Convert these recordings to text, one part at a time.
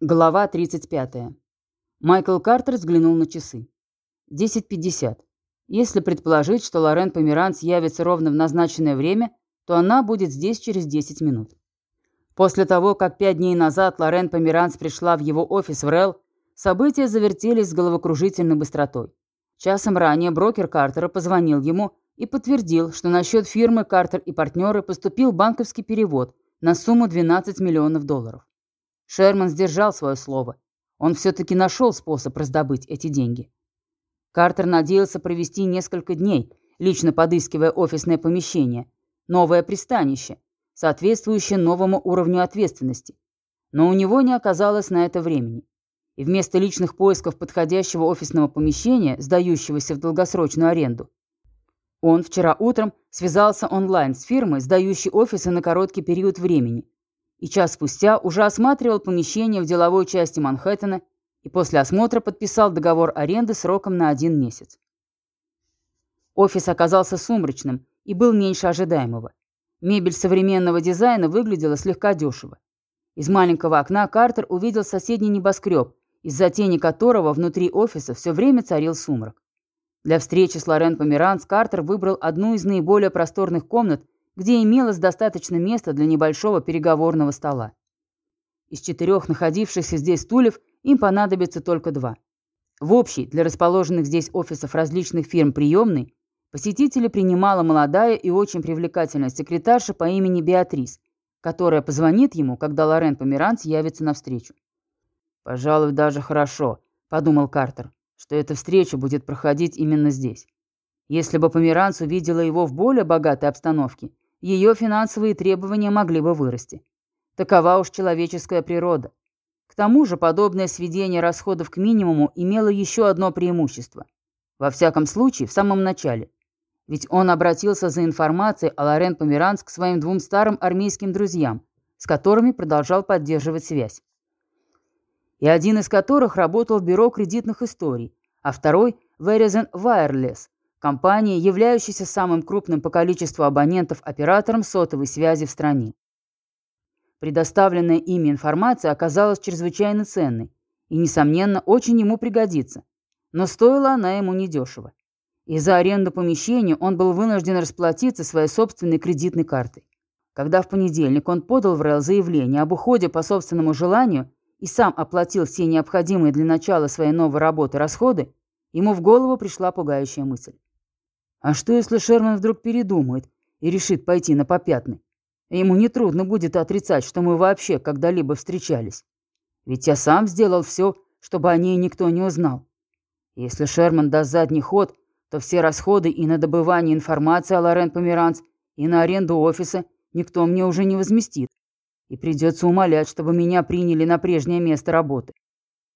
Глава 35. Майкл Картер взглянул на часы. 10.50. Если предположить, что Лорен Померанц явится ровно в назначенное время, то она будет здесь через 10 минут. После того, как пять дней назад Лорен Померанц пришла в его офис в Релл, события завертелись с головокружительной быстротой. Часом ранее брокер Картера позвонил ему и подтвердил, что на счет фирмы «Картер и партнеры» поступил банковский перевод на сумму 12 миллионов долларов. Шерман сдержал свое слово. Он все-таки нашел способ раздобыть эти деньги. Картер надеялся провести несколько дней, лично подыскивая офисное помещение, новое пристанище, соответствующее новому уровню ответственности. Но у него не оказалось на это времени. И вместо личных поисков подходящего офисного помещения, сдающегося в долгосрочную аренду, он вчера утром связался онлайн с фирмой, сдающей офисы на короткий период времени, и час спустя уже осматривал помещение в деловой части Манхэттена и после осмотра подписал договор аренды сроком на один месяц. Офис оказался сумрачным и был меньше ожидаемого. Мебель современного дизайна выглядела слегка дешево. Из маленького окна Картер увидел соседний небоскреб, из-за тени которого внутри офиса все время царил сумрак. Для встречи с Лорен Померанц Картер выбрал одну из наиболее просторных комнат где имелось достаточно места для небольшого переговорного стола. Из четырех находившихся здесь стульев им понадобится только два. В общей, для расположенных здесь офисов различных фирм приемной, посетители принимала молодая и очень привлекательная секретарша по имени Беатрис, которая позвонит ему, когда Лорен Померанц явится навстречу. «Пожалуй, даже хорошо», — подумал Картер, «что эта встреча будет проходить именно здесь. Если бы Померанц увидела его в более богатой обстановке, ее финансовые требования могли бы вырасти. Такова уж человеческая природа. К тому же подобное сведение расходов к минимуму имело еще одно преимущество. Во всяком случае, в самом начале. Ведь он обратился за информацией о Лорен Померанц к своим двум старым армейским друзьям, с которыми продолжал поддерживать связь. И один из которых работал в бюро кредитных историй, а второй – Verizon Wireless, Компания, являющаяся самым крупным по количеству абонентов оператором сотовой связи в стране. Предоставленная ими информация оказалась чрезвычайно ценной и, несомненно, очень ему пригодится. Но стоила она ему недешево. И за аренду помещения он был вынужден расплатиться своей собственной кредитной картой. Когда в понедельник он подал в РЭЛ заявление об уходе по собственному желанию и сам оплатил все необходимые для начала своей новой работы расходы, ему в голову пришла пугающая мысль. А что, если Шерман вдруг передумает и решит пойти на попятный? Ему нетрудно будет отрицать, что мы вообще когда-либо встречались. Ведь я сам сделал все, чтобы о ней никто не узнал. Если Шерман даст задний ход, то все расходы и на добывание информации о Лорен Померанц, и на аренду офиса никто мне уже не возместит. И придется умолять, чтобы меня приняли на прежнее место работы.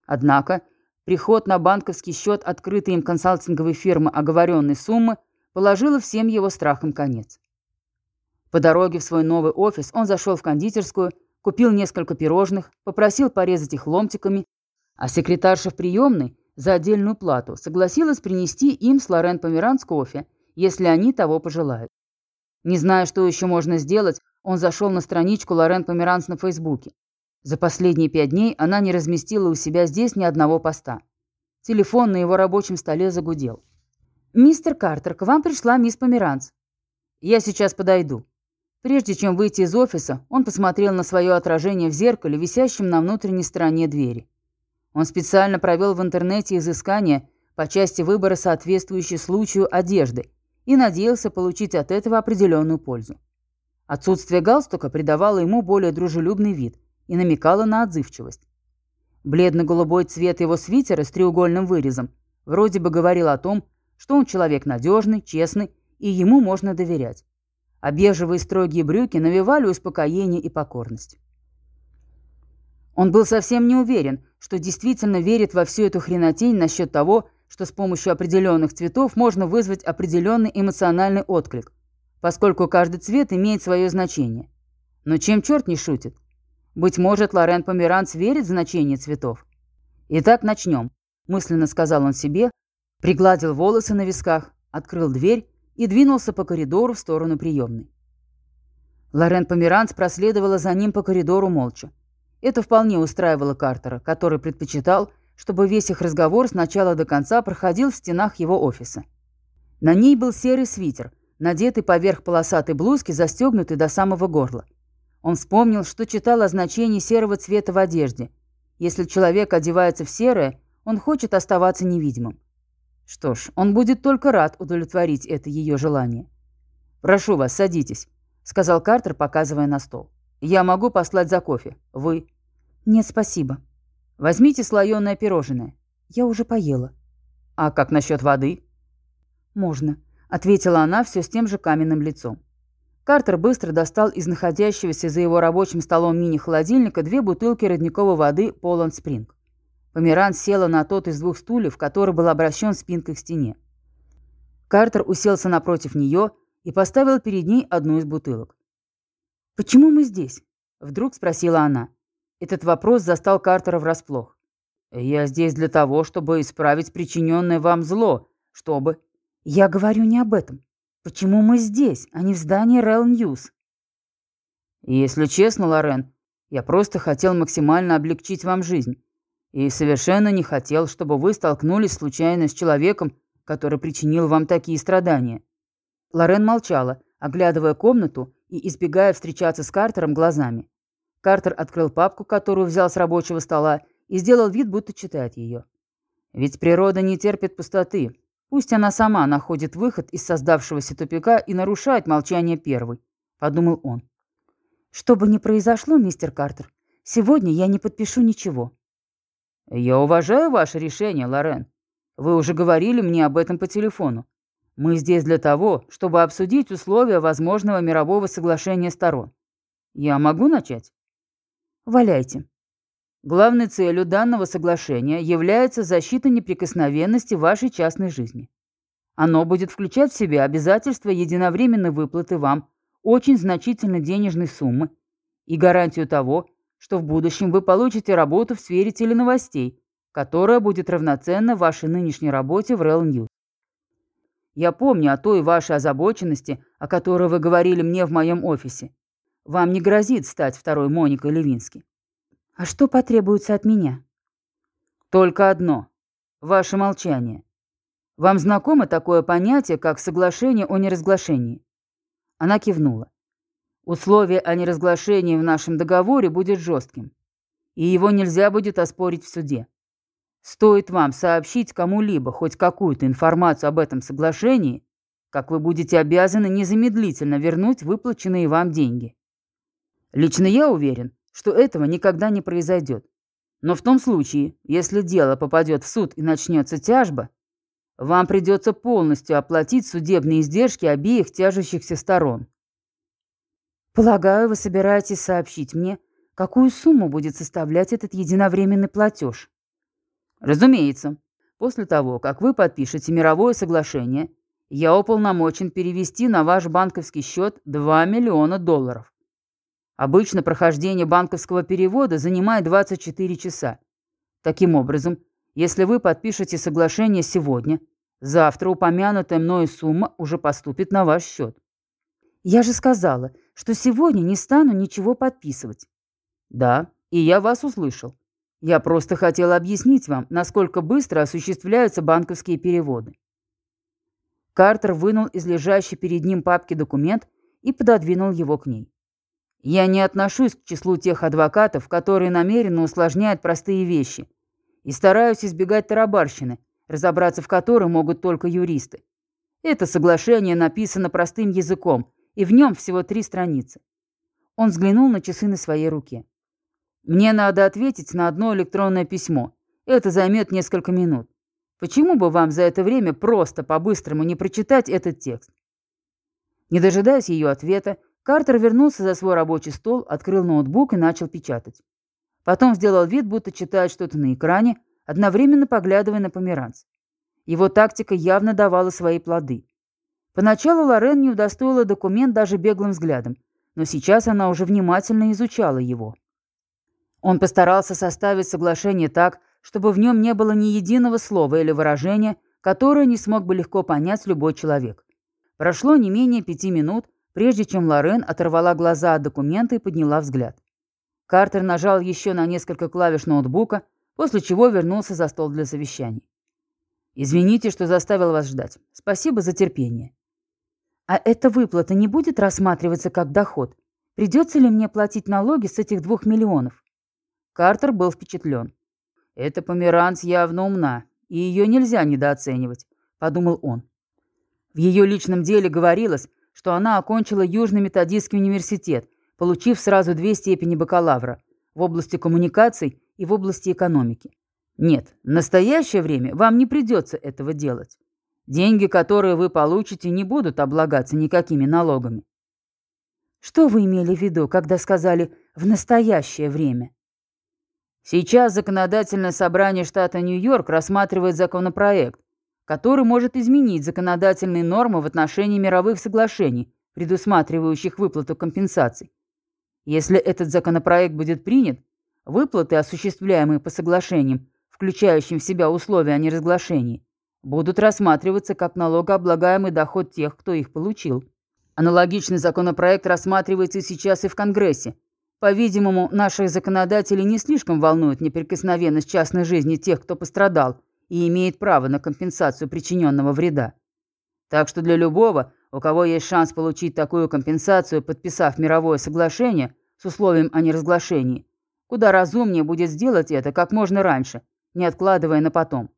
Однако приход на банковский счет открытой им консалтинговой фирмы оговоренной суммы – положила всем его страхам конец. По дороге в свой новый офис он зашел в кондитерскую, купил несколько пирожных, попросил порезать их ломтиками, а секретарша в приемной за отдельную плату согласилась принести им с Лорен Померанц кофе, если они того пожелают. Не зная, что еще можно сделать, он зашел на страничку Лорен Померанц на Фейсбуке. За последние пять дней она не разместила у себя здесь ни одного поста. Телефон на его рабочем столе загудел. «Мистер Картер, к вам пришла мисс Померанц». «Я сейчас подойду». Прежде чем выйти из офиса, он посмотрел на свое отражение в зеркале, висящем на внутренней стороне двери. Он специально провел в интернете изыскания по части выбора соответствующей случаю одежды и надеялся получить от этого определенную пользу. Отсутствие галстука придавало ему более дружелюбный вид и намекало на отзывчивость. Бледно-голубой цвет его свитера с треугольным вырезом вроде бы говорил о том, что он человек надежный, честный, и ему можно доверять. А бежевые строгие брюки навевали успокоение и покорность. Он был совсем не уверен, что действительно верит во всю эту хренотень насчет того, что с помощью определенных цветов можно вызвать определенный эмоциональный отклик, поскольку каждый цвет имеет свое значение. Но чем черт не шутит? Быть может, Лорен Померанц верит в значение цветов? Итак, начнем, мысленно сказал он себе, Пригладил волосы на висках, открыл дверь и двинулся по коридору в сторону приемной. Лорен Померанц проследовала за ним по коридору молча. Это вполне устраивало Картера, который предпочитал, чтобы весь их разговор с начала до конца проходил в стенах его офиса. На ней был серый свитер, надетый поверх полосатой блузки, застегнутый до самого горла. Он вспомнил, что читал о значении серого цвета в одежде. Если человек одевается в серое, он хочет оставаться невидимым. Что ж, он будет только рад удовлетворить это ее желание. «Прошу вас, садитесь», — сказал Картер, показывая на стол. «Я могу послать за кофе. Вы?» «Нет, спасибо». «Возьмите слоеное пирожное». «Я уже поела». «А как насчет воды?» «Можно», — ответила она все с тем же каменным лицом. Картер быстро достал из находящегося за его рабочим столом мини-холодильника две бутылки родниковой воды Поланд Спринг. Померан села на тот из двух стульев, который был обращен спинкой к стене. Картер уселся напротив нее и поставил перед ней одну из бутылок. «Почему мы здесь?» — вдруг спросила она. Этот вопрос застал Картера врасплох. «Я здесь для того, чтобы исправить причиненное вам зло, чтобы...» «Я говорю не об этом. Почему мы здесь, а не в здании Rail News? Если честно, Лорен, я просто хотел максимально облегчить вам жизнь. И совершенно не хотел, чтобы вы столкнулись случайно с человеком, который причинил вам такие страдания. Лорен молчала, оглядывая комнату и избегая встречаться с Картером глазами. Картер открыл папку, которую взял с рабочего стола, и сделал вид, будто читает ее. Ведь природа не терпит пустоты, Пусть она сама находит выход из создавшегося тупика и нарушает молчание первой, подумал он. Что бы ни произошло, мистер Картер, сегодня я не подпишу ничего. Я уважаю ваше решение, Лорен. Вы уже говорили мне об этом по телефону. Мы здесь для того, чтобы обсудить условия возможного мирового соглашения сторон. Я могу начать? Валяйте. Главной целью данного соглашения является защита неприкосновенности вашей частной жизни. Оно будет включать в себя обязательство единовременной выплаты вам очень значительной денежной суммы и гарантию того, что в будущем вы получите работу в сфере теленовостей, которая будет равноценна вашей нынешней работе в Real News. Я помню о той вашей озабоченности, о которой вы говорили мне в моем офисе. Вам не грозит стать второй Моникой Левински. А что потребуется от меня? Только одно. Ваше молчание. Вам знакомо такое понятие, как соглашение о неразглашении? Она кивнула. Условие о неразглашении в нашем договоре будет жестким, и его нельзя будет оспорить в суде. Стоит вам сообщить кому-либо хоть какую-то информацию об этом соглашении, как вы будете обязаны незамедлительно вернуть выплаченные вам деньги. Лично я уверен, что этого никогда не произойдет. Но в том случае, если дело попадет в суд и начнется тяжба, вам придется полностью оплатить судебные издержки обеих тяжущихся сторон. Полагаю, вы собираетесь сообщить мне, какую сумму будет составлять этот единовременный платеж? Разумеется. После того, как вы подпишете мировое соглашение, я уполномочен перевести на ваш банковский счет 2 миллиона долларов. Обычно прохождение банковского перевода занимает 24 часа. Таким образом, если вы подпишете соглашение сегодня, завтра упомянутая мною сумма уже поступит на ваш счет. Я же сказала, что сегодня не стану ничего подписывать. Да, и я вас услышал. Я просто хотел объяснить вам, насколько быстро осуществляются банковские переводы. Картер вынул из лежащей перед ним папки документ и пододвинул его к ней. Я не отношусь к числу тех адвокатов, которые намеренно усложняют простые вещи, и стараюсь избегать тарабарщины, разобраться в которой могут только юристы. Это соглашение написано простым языком, и в нем всего три страницы. Он взглянул на часы на своей руке. Мне надо ответить на одно электронное письмо. Это займет несколько минут. Почему бы вам за это время просто по-быстрому не прочитать этот текст? Не дожидаясь ее ответа, Картер вернулся за свой рабочий стол, открыл ноутбук и начал печатать. Потом сделал вид, будто читает что-то на экране, одновременно поглядывая на померанц. Его тактика явно давала свои плоды. Поначалу Лорен не удостоила документ даже беглым взглядом, но сейчас она уже внимательно изучала его. Он постарался составить соглашение так, чтобы в нем не было ни единого слова или выражения, которое не смог бы легко понять любой человек. Прошло не менее пяти минут, прежде чем Лорен оторвала глаза от документа и подняла взгляд. Картер нажал еще на несколько клавиш ноутбука, после чего вернулся за стол для совещаний. «Извините, что заставил вас ждать. Спасибо за терпение». «А эта выплата не будет рассматриваться как доход? Придется ли мне платить налоги с этих двух миллионов?» Картер был впечатлен. «Эта померанц явно умна, и ее нельзя недооценивать», — подумал он. В ее личном деле говорилось, что она окончила Южный методистский университет, получив сразу две степени бакалавра в области коммуникаций и в области экономики. Нет, в настоящее время вам не придется этого делать. Деньги, которые вы получите, не будут облагаться никакими налогами. Что вы имели в виду, когда сказали «в настоящее время»? Сейчас законодательное собрание штата Нью-Йорк рассматривает законопроект, который может изменить законодательные нормы в отношении мировых соглашений, предусматривающих выплату компенсаций. Если этот законопроект будет принят, выплаты, осуществляемые по соглашениям, включающим в себя условия о неразглашении, будут рассматриваться как налогооблагаемый доход тех, кто их получил. Аналогичный законопроект рассматривается сейчас и в Конгрессе. По-видимому, наших законодателей не слишком волнует неприкосновенность частной жизни тех, кто пострадал и имеет право на компенсацию причиненного вреда. Так что для любого, у кого есть шанс получить такую компенсацию, подписав мировое соглашение с условием о неразглашении, куда разумнее будет сделать это как можно раньше, не откладывая на потом.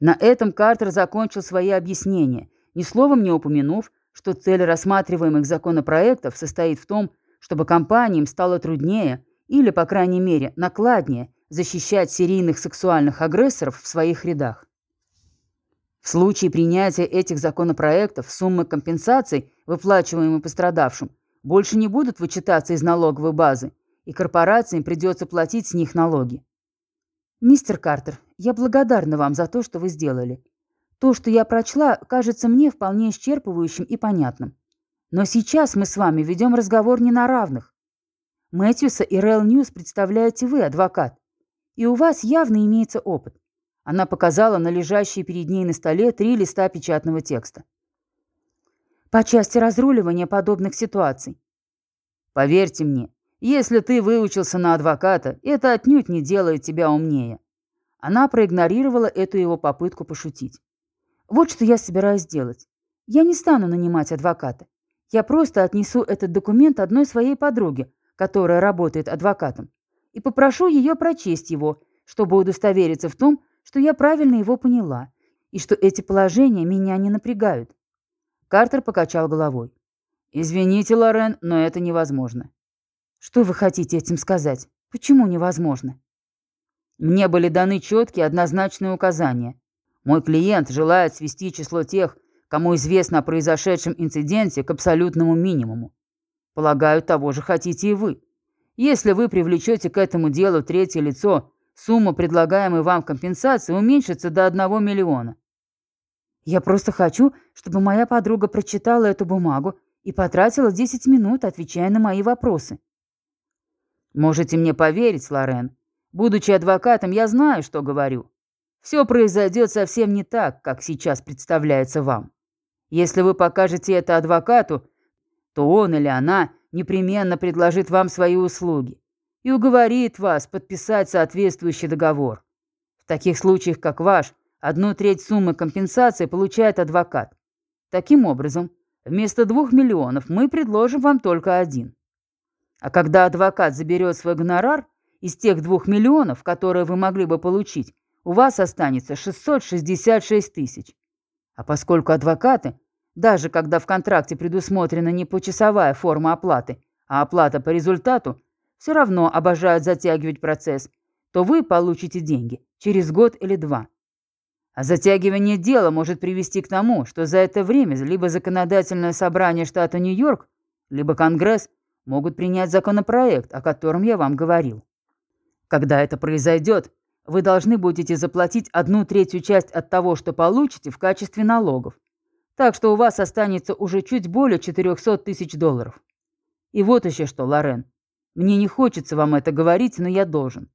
На этом Картер закончил свои объяснения, ни словом не упомянув, что цель рассматриваемых законопроектов состоит в том, чтобы компаниям стало труднее или, по крайней мере, накладнее защищать серийных сексуальных агрессоров в своих рядах. В случае принятия этих законопроектов суммы компенсаций, выплачиваемые пострадавшим, больше не будут вычитаться из налоговой базы, и корпорациям придется платить с них налоги. «Мистер Картер, я благодарна вам за то, что вы сделали. То, что я прочла, кажется мне вполне исчерпывающим и понятным. Но сейчас мы с вами ведем разговор не на равных. Мэтьюса и Real News представляете вы, адвокат. И у вас явно имеется опыт. Она показала на лежащие перед ней на столе три листа печатного текста. По части разруливания подобных ситуаций. Поверьте мне, если ты выучился на адвоката, это отнюдь не делает тебя умнее. Она проигнорировала эту его попытку пошутить. Вот что я собираюсь делать. Я не стану нанимать адвоката. Я просто отнесу этот документ одной своей подруге, которая работает адвокатом, и попрошу ее прочесть его, чтобы удостовериться в том, что я правильно его поняла, и что эти положения меня не напрягают. Картер покачал головой. «Извините, Лорен, но это невозможно». «Что вы хотите этим сказать? Почему невозможно?» «Мне были даны четкие однозначные указания. Мой клиент желает свести число тех, кому известно о произошедшем инциденте, к абсолютному минимуму. Полагаю, того же хотите и вы. Если вы привлечете к этому делу третье лицо, Сумма предлагаемой вам компенсации уменьшится до 1 миллиона. Я просто хочу, чтобы моя подруга прочитала эту бумагу и потратила 10 минут, отвечая на мои вопросы. Можете мне поверить, Лорен. Будучи адвокатом, я знаю, что говорю. Все произойдет совсем не так, как сейчас представляется вам. Если вы покажете это адвокату, то он или она непременно предложит вам свои услуги и уговорит вас подписать соответствующий договор. В таких случаях, как ваш, одну треть суммы компенсации получает адвокат. Таким образом, вместо двух миллионов мы предложим вам только один. А когда адвокат заберет свой гонорар, из тех двух миллионов, которые вы могли бы получить, у вас останется 666 тысяч. А поскольку адвокаты, даже когда в контракте предусмотрена не почасовая форма оплаты, а оплата по результату, все равно обожают затягивать процесс, то вы получите деньги через год или два. А затягивание дела может привести к тому, что за это время либо законодательное собрание штата Нью-Йорк, либо Конгресс могут принять законопроект, о котором я вам говорил. Когда это произойдет, вы должны будете заплатить одну третью часть от того, что получите в качестве налогов. Так что у вас останется уже чуть более 400 тысяч долларов. И вот еще что, Лорен. Мне не хочется вам это говорить, но я должен.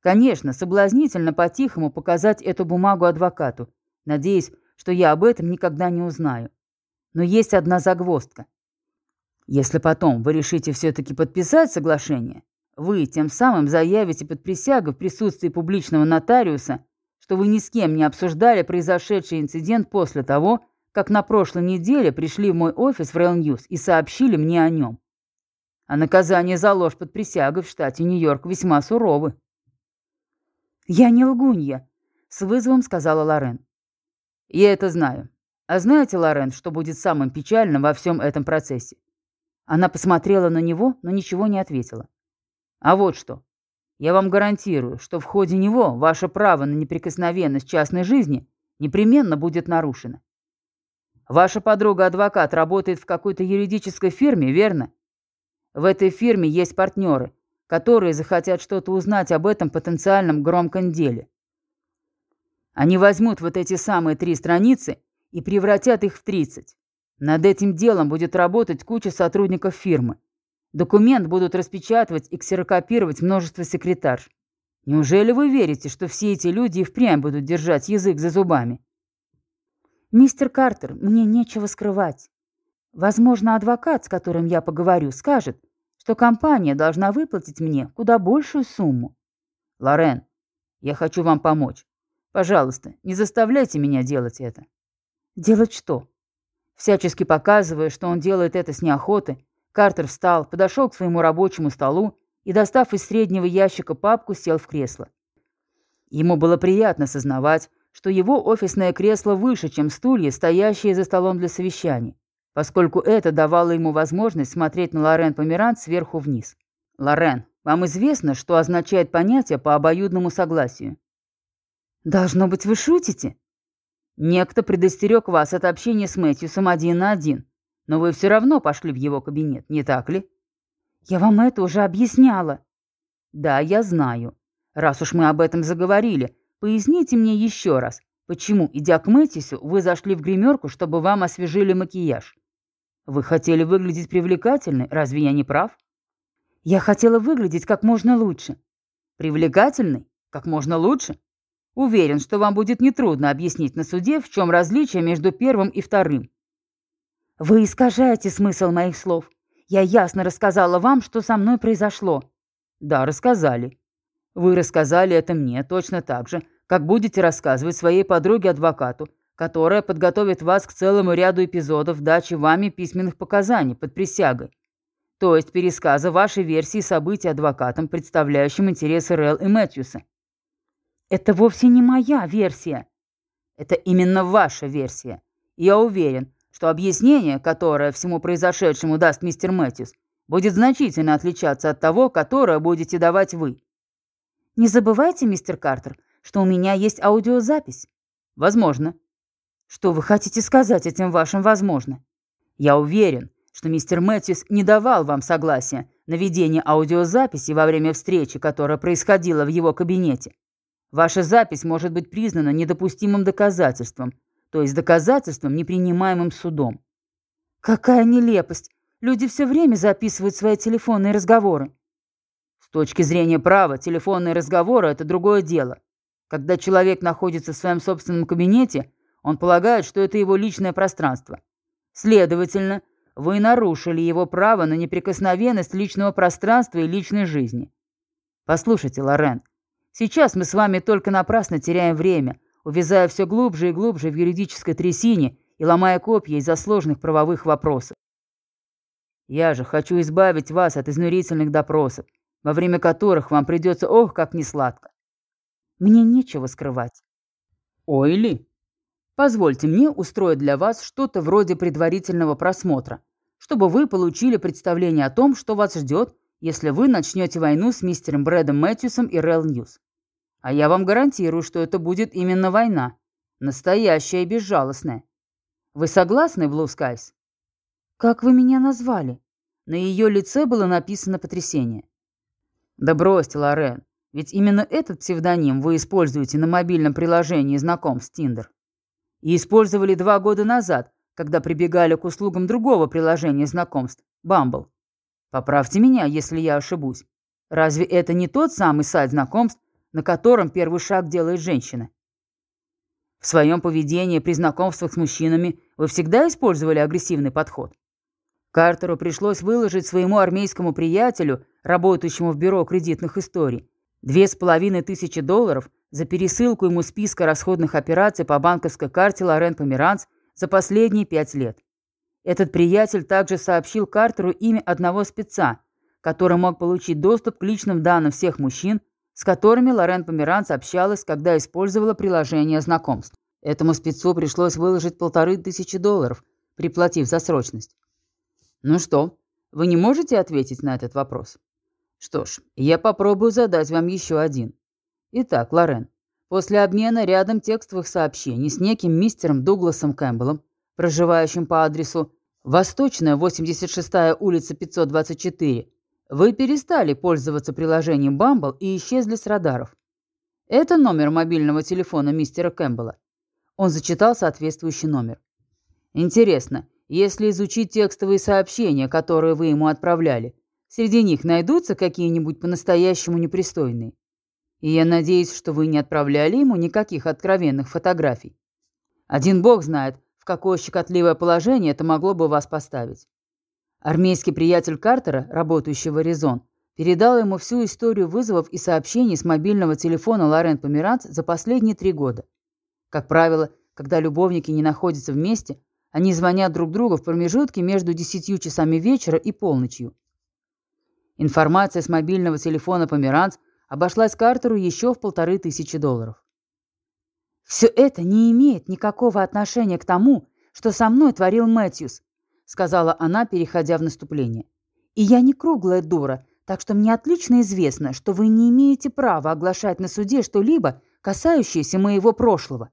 Конечно, соблазнительно по-тихому показать эту бумагу адвокату, надеясь, что я об этом никогда не узнаю. Но есть одна загвоздка. Если потом вы решите все-таки подписать соглашение, Вы тем самым заявите под присягу в присутствии публичного нотариуса, что вы ни с кем не обсуждали произошедший инцидент после того, как на прошлой неделе пришли в мой офис в Rail News и сообщили мне о нем. А наказание за ложь под присягой в штате Нью-Йорк весьма суровы. «Я не лгунья», — с вызовом сказала Лорен. «Я это знаю. А знаете, Лорен, что будет самым печальным во всем этом процессе?» Она посмотрела на него, но ничего не ответила. «А вот что. Я вам гарантирую, что в ходе него ваше право на неприкосновенность частной жизни непременно будет нарушено. Ваша подруга-адвокат работает в какой-то юридической фирме, верно? В этой фирме есть партнеры, которые захотят что-то узнать об этом потенциальном громком деле. Они возьмут вот эти самые три страницы и превратят их в 30. Над этим делом будет работать куча сотрудников фирмы. Документ будут распечатывать и ксерокопировать множество секретарш. Неужели вы верите, что все эти люди и впрямь будут держать язык за зубами? Мистер Картер, мне нечего скрывать. Возможно, адвокат, с которым я поговорю, скажет, что компания должна выплатить мне куда большую сумму. Лорен, я хочу вам помочь. Пожалуйста, не заставляйте меня делать это. Делать что? Всячески показывая, что он делает это с неохотой, Картер встал, подошел к своему рабочему столу и, достав из среднего ящика папку, сел в кресло. Ему было приятно сознавать, что его офисное кресло выше, чем стулья, стоящие за столом для совещаний поскольку это давало ему возможность смотреть на Лорен Померант сверху вниз. «Лорен, вам известно, что означает понятие по обоюдному согласию?» «Должно быть, вы шутите?» «Некто предостерег вас от общения с Мэтьюсом один на один, но вы все равно пошли в его кабинет, не так ли?» «Я вам это уже объясняла». «Да, я знаю. Раз уж мы об этом заговорили, поясните мне еще раз, почему, идя к Мэтьюсу, вы зашли в гримерку, чтобы вам освежили макияж?» Вы хотели выглядеть привлекательной, разве я не прав? Я хотела выглядеть как можно лучше. Привлекательной? Как можно лучше? Уверен, что вам будет нетрудно объяснить на суде, в чем различие между первым и вторым. Вы искажаете смысл моих слов. Я ясно рассказала вам, что со мной произошло. Да, рассказали. Вы рассказали это мне точно так же, как будете рассказывать своей подруге-адвокату, которая подготовит вас к целому ряду эпизодов дачи вами письменных показаний под присягой, то есть пересказа вашей версии событий адвокатам, представляющим интересы Релл и Мэтьюса. Это вовсе не моя версия. Это именно ваша версия. я уверен, что объяснение, которое всему произошедшему даст мистер Мэтьюс, будет значительно отличаться от того, которое будете давать вы. Не забывайте, мистер Картер, что у меня есть аудиозапись. Возможно. Что вы хотите сказать этим вашим «возможно»? Я уверен, что мистер Мэтьюс не давал вам согласия на ведение аудиозаписи во время встречи, которая происходила в его кабинете. Ваша запись может быть признана недопустимым доказательством, то есть доказательством, непринимаемым судом. Какая нелепость! Люди все время записывают свои телефонные разговоры. С точки зрения права, телефонные разговоры – это другое дело. Когда человек находится в своем собственном кабинете – он полагает, что это его личное пространство. Следовательно, вы нарушили его право на неприкосновенность личного пространства и личной жизни. Послушайте, Лорен, сейчас мы с вами только напрасно теряем время, увязая все глубже и глубже в юридической трясине и ломая копья из-за сложных правовых вопросов. Я же хочу избавить вас от изнурительных допросов, во время которых вам придется ох, как несладко. Мне нечего скрывать. Ой ли? Позвольте мне устроить для вас что-то вроде предварительного просмотра, чтобы вы получили представление о том, что вас ждет, если вы начнете войну с мистером Брэдом Мэтьюсом и Real News. А я вам гарантирую, что это будет именно война. Настоящая и безжалостная. Вы согласны, Blue Skies? Как вы меня назвали? На ее лице было написано потрясение. Да бросьте, Лорен, ведь именно этот псевдоним вы используете на мобильном приложении знакомств Тиндер и использовали два года назад, когда прибегали к услугам другого приложения знакомств – Bumble. Поправьте меня, если я ошибусь. Разве это не тот самый сайт знакомств, на котором первый шаг делает женщина? В своем поведении при знакомствах с мужчинами вы всегда использовали агрессивный подход? Картеру пришлось выложить своему армейскому приятелю, работающему в бюро кредитных историй, две с половиной тысячи долларов за пересылку ему списка расходных операций по банковской карте Лорен Померанц за последние пять лет. Этот приятель также сообщил Картеру имя одного спеца, который мог получить доступ к личным данным всех мужчин, с которыми Лорен Померанц общалась, когда использовала приложение знакомств. Этому спецу пришлось выложить полторы тысячи долларов, приплатив за срочность. Ну что, вы не можете ответить на этот вопрос? Что ж, я попробую задать вам еще один. Итак, Лорен, после обмена рядом текстовых сообщений с неким мистером Дугласом Кэмпбеллом, проживающим по адресу Восточная, 86-я улица 524, вы перестали пользоваться приложением Bumble и исчезли с радаров. Это номер мобильного телефона мистера Кэмпбелла. Он зачитал соответствующий номер. Интересно, если изучить текстовые сообщения, которые вы ему отправляли, среди них найдутся какие-нибудь по-настоящему непристойные? И я надеюсь, что вы не отправляли ему никаких откровенных фотографий. Один бог знает, в какое щекотливое положение это могло бы вас поставить. Армейский приятель Картера, работающий в Аризон, передал ему всю историю вызовов и сообщений с мобильного телефона Лорен Померанц за последние три года. Как правило, когда любовники не находятся вместе, они звонят друг другу в промежутке между 10 часами вечера и полночью. Информация с мобильного телефона Померанц обошлась Картеру еще в полторы тысячи долларов. «Все это не имеет никакого отношения к тому, что со мной творил Мэтьюс», сказала она, переходя в наступление. «И я не круглая дура, так что мне отлично известно, что вы не имеете права оглашать на суде что-либо, касающееся моего прошлого».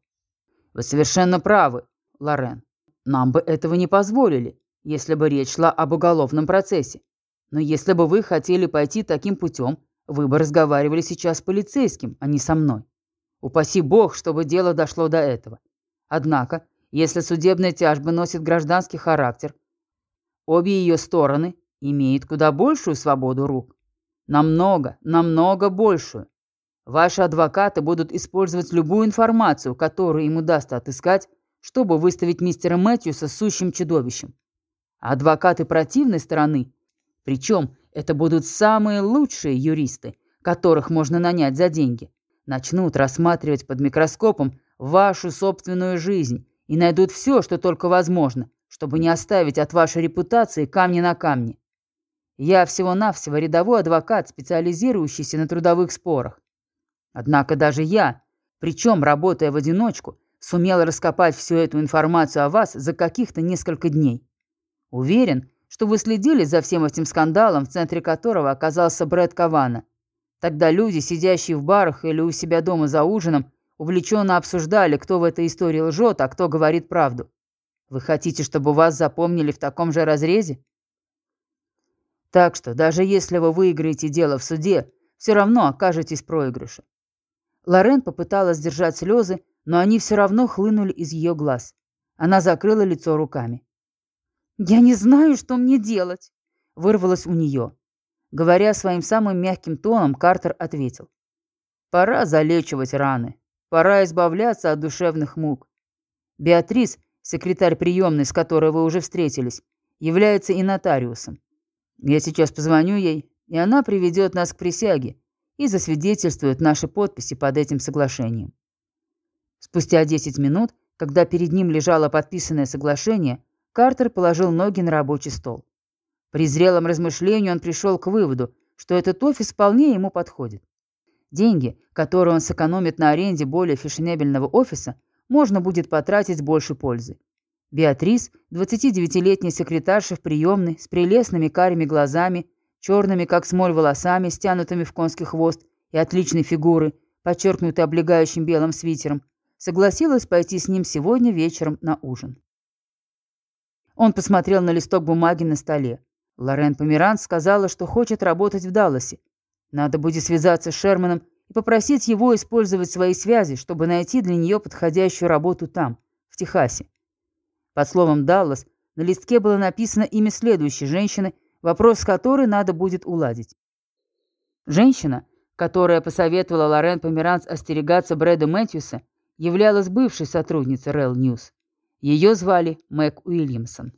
«Вы совершенно правы, Лорен», нам бы этого не позволили, если бы речь шла об уголовном процессе. Но если бы вы хотели пойти таким путем, вы бы разговаривали сейчас с полицейским, а не со мной. Упаси бог, чтобы дело дошло до этого. Однако, если судебная тяжба носит гражданский характер, обе ее стороны имеют куда большую свободу рук. Намного, намного большую. Ваши адвокаты будут использовать любую информацию, которую им удастся отыскать, чтобы выставить мистера Мэтьюса сущим чудовищем. Адвокаты противной стороны, причем это будут самые лучшие юристы, которых можно нанять за деньги, начнут рассматривать под микроскопом вашу собственную жизнь и найдут все, что только возможно, чтобы не оставить от вашей репутации камни на камне. Я всего-навсего рядовой адвокат, специализирующийся на трудовых спорах. Однако даже я, причем работая в одиночку, сумел раскопать всю эту информацию о вас за каких-то несколько дней. Уверен, что вы следили за всем этим скандалом, в центре которого оказался Брэд Кавана. Тогда люди, сидящие в барах или у себя дома за ужином, увлеченно обсуждали, кто в этой истории лжет, а кто говорит правду. Вы хотите, чтобы вас запомнили в таком же разрезе? Так что, даже если вы выиграете дело в суде, все равно окажетесь в проигрыше. Лорен попыталась сдержать слезы, но они все равно хлынули из ее глаз. Она закрыла лицо руками. «Я не знаю, что мне делать», — вырвалось у нее. Говоря своим самым мягким тоном, Картер ответил. «Пора залечивать раны. Пора избавляться от душевных мук. Беатрис, секретарь приемной, с которой вы уже встретились, является и нотариусом. Я сейчас позвоню ей, и она приведет нас к присяге и засвидетельствует наши подписи под этим соглашением. Спустя 10 минут, когда перед ним лежало подписанное соглашение, Картер положил ноги на рабочий стол. При зрелом размышлении он пришел к выводу, что этот офис вполне ему подходит. Деньги, которые он сэкономит на аренде более фешенебельного офиса, можно будет потратить с большей пользой. Беатрис, 29-летняя секретарша в приемной, с прелестными карими глазами, черными, как смоль, волосами, стянутыми в конский хвост и отличной фигурой, подчеркнутой облегающим белым свитером, согласилась пойти с ним сегодня вечером на ужин. Он посмотрел на листок бумаги на столе. Лорен Померанц сказала, что хочет работать в Далласе. Надо будет связаться с Шерманом и попросить его использовать свои связи, чтобы найти для нее подходящую работу там, в Техасе. Под словом «Даллас» на листке было написано имя следующей женщины, вопрос которой надо будет уладить. Женщина, которая посоветовала Лорен Померанц остерегаться Брэда Мэтьюса, являлась бывшей сотрудницей Real News. Ее звали Мэг Уильямсон.